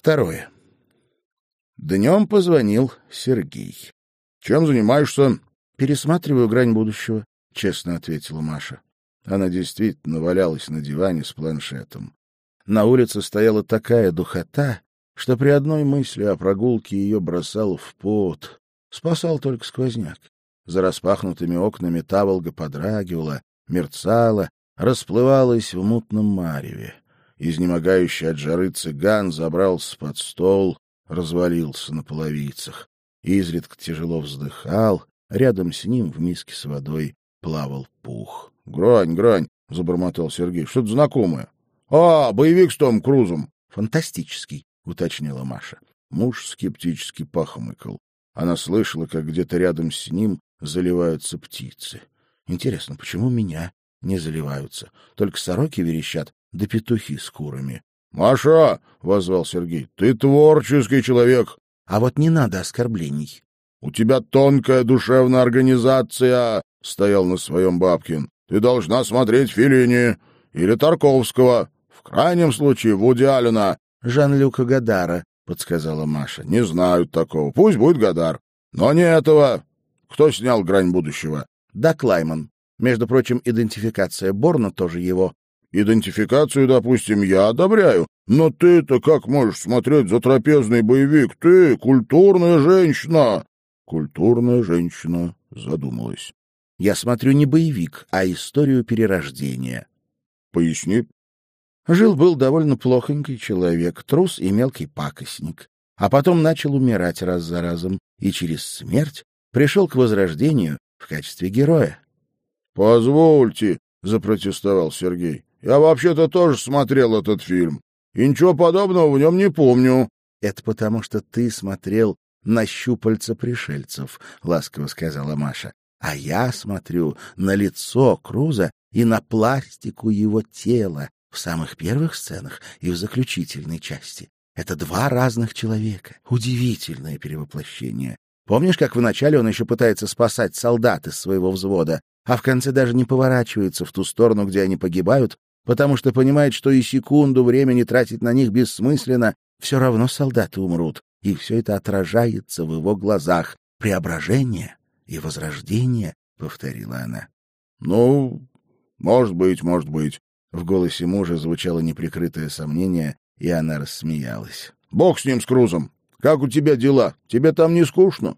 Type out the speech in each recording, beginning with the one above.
Второе. Днем позвонил Сергей. — Чем занимаешься? — Пересматриваю грань будущего, — честно ответила Маша. Она действительно валялась на диване с планшетом. На улице стояла такая духота, что при одной мысли о прогулке ее бросал в пот. Спасал только сквозняк. За распахнутыми окнами таволга подрагивала, мерцала, расплывалась в мутном мареве. Изнемогающий от жары цыган забрался под стол, развалился на половицах. Изредка тяжело вздыхал, рядом с ним в миске с водой плавал пух. — Грань, грань, — забормотал Сергей, — что-то знакомое. — А, боевик с Том Крузом. — Фантастический, — уточнила Маша. Муж скептически похмыкал. Она слышала, как где-то рядом с ним заливаются птицы. Интересно, почему меня не заливаются? Только сороки верещат, да петухи с курами. — Маша! — возвал Сергей. — Ты творческий человек. — А вот не надо оскорблений. — У тебя тонкая душевная организация, — стоял на своем Бабкин. — Ты должна смотреть Филини или Тарковского. В крайнем случае Вуди Аллена. — Жан-Люка Гадара, — подсказала Маша. — Не знаю такого. Пусть будет Гадар. Но не этого. Кто снял «Грань будущего»? — Да, Клайман. Между прочим, идентификация Борна тоже его. — Идентификацию, допустим, я одобряю. Но ты-то как можешь смотреть за трапезный боевик? Ты культурная женщина. Культурная женщина задумалась. — Я смотрю не боевик, а историю перерождения. — Поясни. Жил-был довольно плохонький человек, трус и мелкий пакостник, а потом начал умирать раз за разом и через смерть пришел к возрождению в качестве героя. — Позвольте, — запротестовал Сергей, — я вообще-то тоже смотрел этот фильм, и ничего подобного в нем не помню. — Это потому, что ты смотрел на щупальца пришельцев, — ласково сказала Маша. — А я смотрю на лицо Круза и на пластику его тела, в самых первых сценах и в заключительной части. Это два разных человека. Удивительное перевоплощение. Помнишь, как вначале он еще пытается спасать солдат из своего взвода, а в конце даже не поворачивается в ту сторону, где они погибают, потому что понимает, что и секунду времени тратить на них бессмысленно, все равно солдаты умрут, и все это отражается в его глазах. Преображение и возрождение, — повторила она. — Ну, может быть, может быть, в голосе мужа звучало неприкрытое сомнение, и она рассмеялась. — Бог с ним, с Крузом! Как у тебя дела? Тебе там не скучно?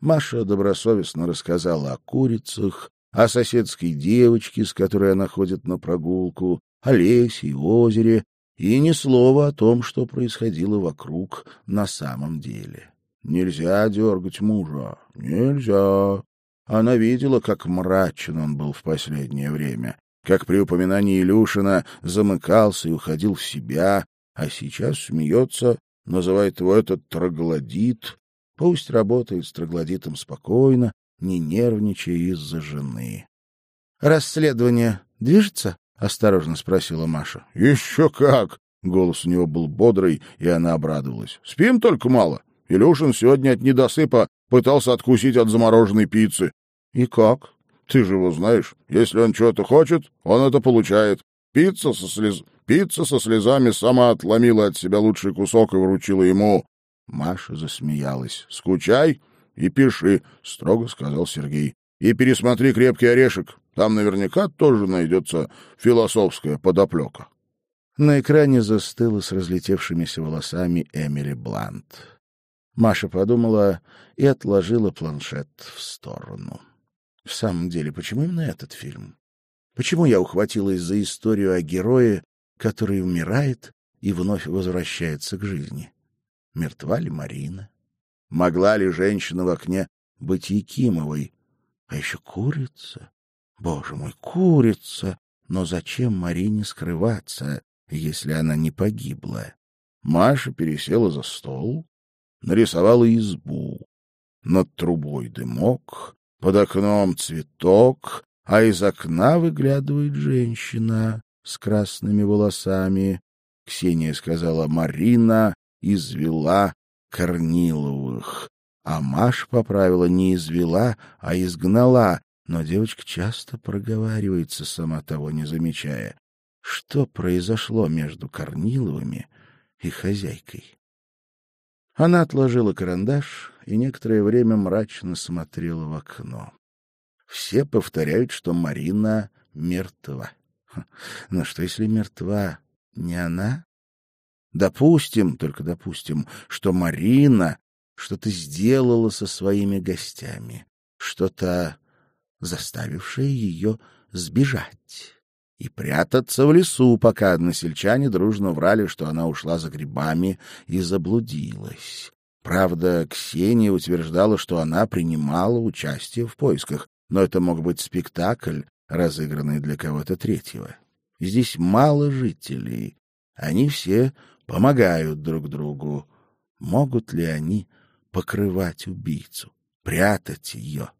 Маша добросовестно рассказала о курицах, о соседской девочке, с которой она ходит на прогулку, о лесе и озере, и ни слова о том, что происходило вокруг на самом деле. Нельзя дергать мужа, нельзя. Она видела, как мрачен он был в последнее время, как при упоминании Илюшина замыкался и уходил в себя, а сейчас смеется, называет его этот троглодит. Пусть работает с троглодитом спокойно, не нервничая из-за жены. — Расследование движется? — осторожно спросила Маша. — Еще как! — голос у него был бодрый, и она обрадовалась. — Спим только мало. Илюшин сегодня от недосыпа пытался откусить от замороженной пиццы. — И как? Ты же его знаешь. Если он чего-то хочет, он это получает. Пицца со, слез... Пицца со слезами сама отломила от себя лучший кусок и вручила ему. Маша засмеялась. — Скучай и пиши, — строго сказал Сергей. — И пересмотри «Крепкий орешек». Там наверняка тоже найдется философская подоплека. На экране застыла с разлетевшимися волосами Эмили Блант. Маша подумала и отложила планшет в сторону. В самом деле, почему именно этот фильм? Почему я ухватилась за историю о герое, который умирает и вновь возвращается к жизни? Мертва ли Марина? Могла ли женщина в окне быть Якимовой? А еще курица. Боже мой, курица! Но зачем Марине скрываться, если она не погибла? Маша пересела за стол, нарисовала избу. Над трубой дымок, под окном цветок, а из окна выглядывает женщина с красными волосами. Ксения сказала, Марина извела Корниловых. А Маш поправила не извела, а изгнала, но девочка часто проговаривается, сама того не замечая. Что произошло между Корниловыми и хозяйкой? Она отложила карандаш и некоторое время мрачно смотрела в окно. Все повторяют, что Марина мертва. Но что, если мертва не она? Допустим, только допустим, что Марина что-то сделала со своими гостями, что-то заставившее ее сбежать и прятаться в лесу, пока односельчане дружно врали, что она ушла за грибами и заблудилась. Правда, Ксения утверждала, что она принимала участие в поисках, но это мог быть спектакль, разыгранный для кого-то третьего. Здесь мало жителей. Они все помогают друг другу. Могут ли они покрывать убийцу, прятать ее,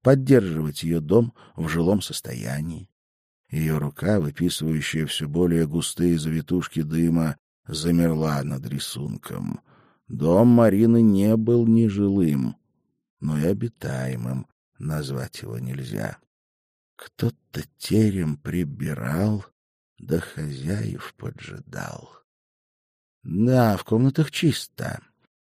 поддерживать ее дом в жилом состоянии? Ее рука, выписывающая все более густые завитушки дыма, замерла над рисунком. Дом Марины не был нежилым, но и обитаемым назвать его нельзя. Кто-то терем прибирал, да хозяев поджидал. Да, в комнатах чисто.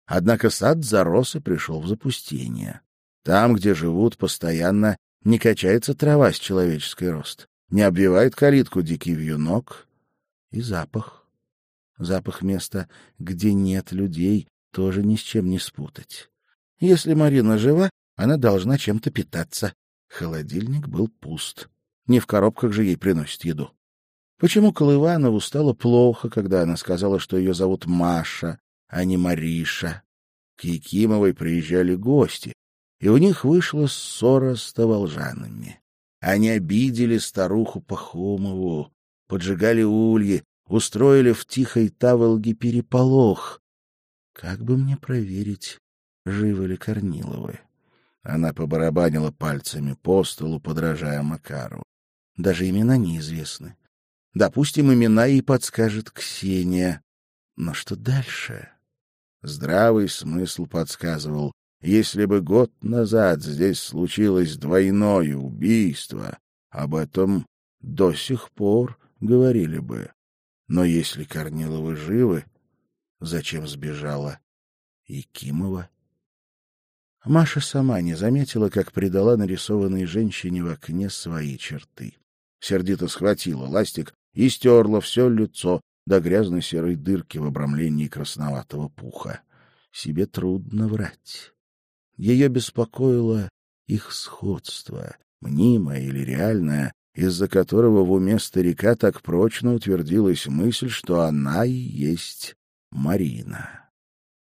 Однако сад зарос и пришел в запустение. Там, где живут постоянно, не качается трава с человеческий рост, не обвивает калитку дикий вьюнок и запах. Запах места, где нет людей, тоже ни с чем не спутать. Если Марина жива, она должна чем-то питаться. Холодильник был пуст. Не в коробках же ей приносят еду. Почему Колыванову стало плохо, когда она сказала, что ее зовут Маша, а не Мариша? К Якимовой приезжали гости, и у них вышла ссора с таволжанами. Они обидели старуху Пахомову, поджигали ульи, устроили в тихой таволге переполох. Как бы мне проверить, живы ли Корниловы? Она побарабанила пальцами по столу, подражая Макару. Даже имена неизвестны. Допустим, имена ей подскажет Ксения. Но что дальше? Здравый смысл подсказывал. Если бы год назад здесь случилось двойное убийство, об этом до сих пор говорили бы. Но если Корниловы живы, зачем сбежала Якимова? Маша сама не заметила, как придала нарисованной женщине в окне свои черты. Сердито схватила ластик и стерла все лицо до грязной серой дырки в обрамлении красноватого пуха. Себе трудно врать. Ее беспокоило их сходство, мнимое или реальное, из-за которого в уме старика так прочно утвердилась мысль, что она и есть Марина.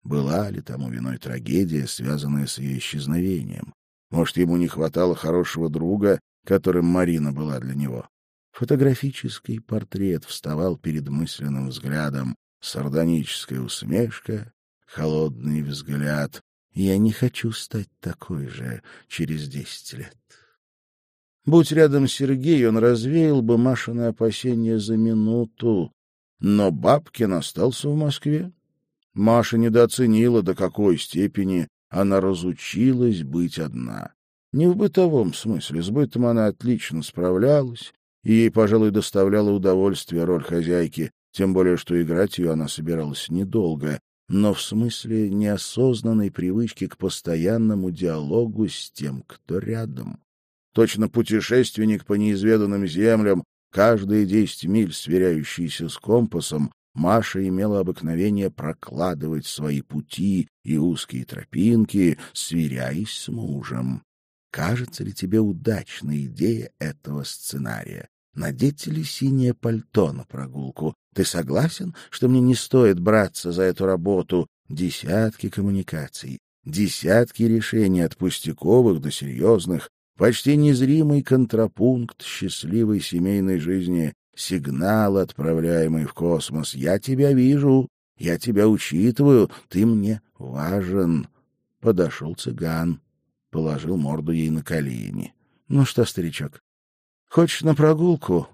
Была ли тому виной трагедия, связанная с ее исчезновением? Может, ему не хватало хорошего друга, которым Марина была для него? Фотографический портрет вставал перед мысленным взглядом, сардоническая усмешка, холодный взгляд. Я не хочу стать такой же через десять лет. Будь рядом Сергей, он развеял бы Машины опасения за минуту. Но Бабкин остался в Москве, Маша недооценила, до какой степени она разучилась быть одна. Не в бытовом смысле, с бытом она отлично справлялась, и ей, пожалуй, доставляла удовольствие роль хозяйки, тем более, что играть ее она собиралась недолго, но в смысле неосознанной привычки к постоянному диалогу с тем, кто рядом. Точно путешественник по неизведанным землям, каждые десять миль сверяющийся с компасом, Маша имела обыкновение прокладывать свои пути и узкие тропинки, сверяясь с мужем. Кажется ли тебе удачной идея этого сценария? Надеть ли синее пальто на прогулку? Ты согласен, что мне не стоит браться за эту работу? Десятки коммуникаций, десятки решений от пустяковых до серьезных, почти незримый контрапункт счастливой семейной жизни Сигнал, отправляемый в космос. Я тебя вижу, я тебя учитываю, ты мне важен. Подошел цыган, положил морду ей на колени. Ну что, старичок, хочешь на прогулку?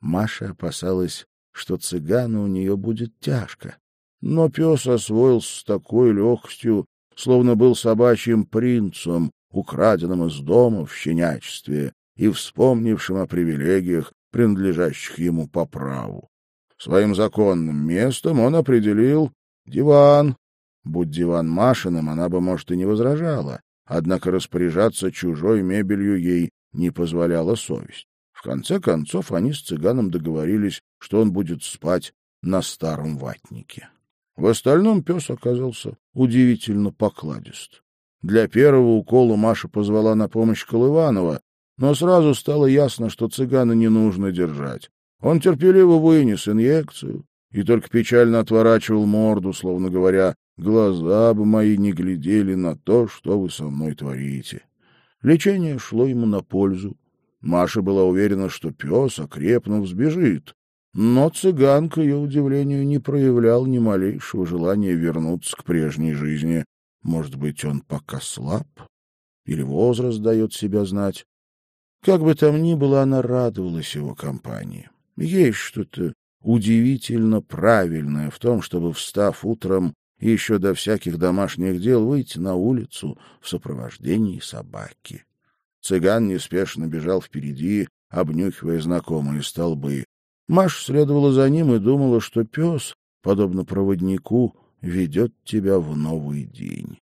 Маша опасалась, что цыгану у нее будет тяжко. Но пес освоился с такой легкостью, словно был собачьим принцем, украденным из дома в щенячестве и вспомнившим о привилегиях, принадлежащих ему по праву. Своим законным местом он определил диван. Будь диван Машиным, она бы, может, и не возражала, однако распоряжаться чужой мебелью ей не позволяла совесть. Конце концов, они с цыганом договорились, что он будет спать на старом ватнике. В остальном пес оказался удивительно покладист. Для первого укола Маша позвала на помощь Колыванова, но сразу стало ясно, что цыгана не нужно держать. Он терпеливо вынес инъекцию и только печально отворачивал морду, словно говоря, «Глаза бы мои не глядели на то, что вы со мной творите». Лечение шло ему на пользу. Маша была уверена, что пес, окрепнув, сбежит. Но цыган, к ее удивлению, не проявлял ни малейшего желания вернуться к прежней жизни. Может быть, он пока слаб? Или возраст дает себя знать? Как бы там ни было, она радовалась его компании. Есть что-то удивительно правильное в том, чтобы, встав утром еще до всяких домашних дел, выйти на улицу в сопровождении собаки. Цыган неспешно бежал впереди, обнюхивая знакомые столбы. Маш следовала за ним и думала, что пес, подобно проводнику, ведет тебя в новый день.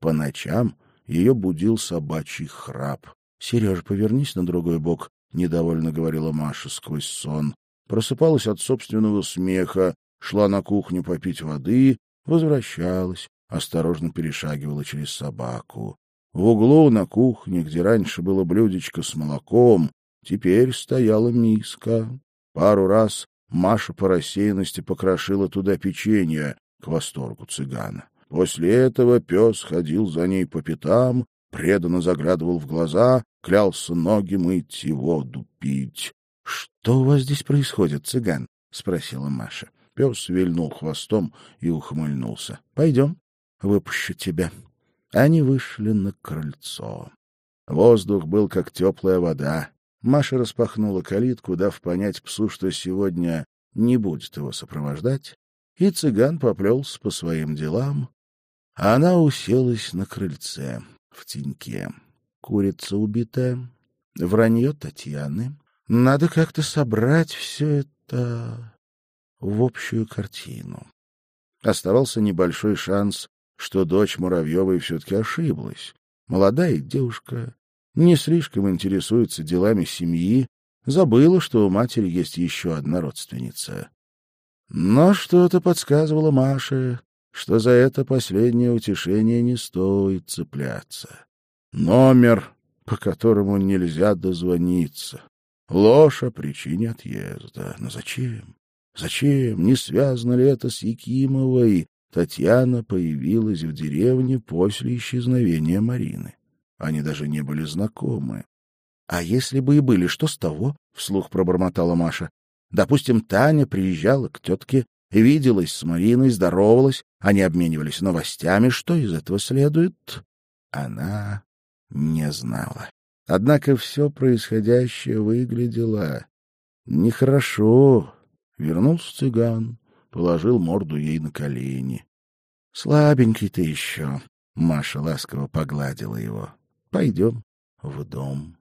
По ночам ее будил собачий храп. — Сережа, повернись на другой бок, — недовольно говорила Маша сквозь сон. Просыпалась от собственного смеха, шла на кухню попить воды, возвращалась, осторожно перешагивала через собаку. В углу на кухне, где раньше было блюдечко с молоком, теперь стояла миска. Пару раз Маша по рассеянности покрошила туда печенье, к восторгу цыгана. После этого пес ходил за ней по пятам, преданно заглядывал в глаза, клялся ноги мыть и воду пить. — Что у вас здесь происходит, цыган? — спросила Маша. Пес вильнул хвостом и ухмыльнулся. — Пойдем, выпущу тебя. Они вышли на крыльцо. Воздух был как теплая вода. Маша распахнула калитку, дав понять псу, что сегодня не будет его сопровождать, и цыган поплелся по своим делам, а она уселась на крыльце в теньке. Курица убитая, вранье Татьяны. Надо как-то собрать все это в общую картину. Оставался небольшой шанс что дочь Муравьевой все-таки ошиблась. Молодая девушка, не слишком интересуется делами семьи, забыла, что у матери есть еще одна родственница. Но что-то подсказывало Маше, что за это последнее утешение не стоит цепляться. Номер, по которому нельзя дозвониться. Ложь о причине отъезда. Но зачем? Зачем? Не связано ли это с Якимовой, Татьяна появилась в деревне после исчезновения Марины. Они даже не были знакомы. — А если бы и были, что с того? — вслух пробормотала Маша. — Допустим, Таня приезжала к тетке, виделась с Мариной, здоровалась, они обменивались новостями. Что из этого следует? Она не знала. Однако все происходящее выглядело нехорошо. Вернулся цыган положил морду ей на колени. — Слабенький ты еще, — Маша ласково погладила его. — Пойдем в дом.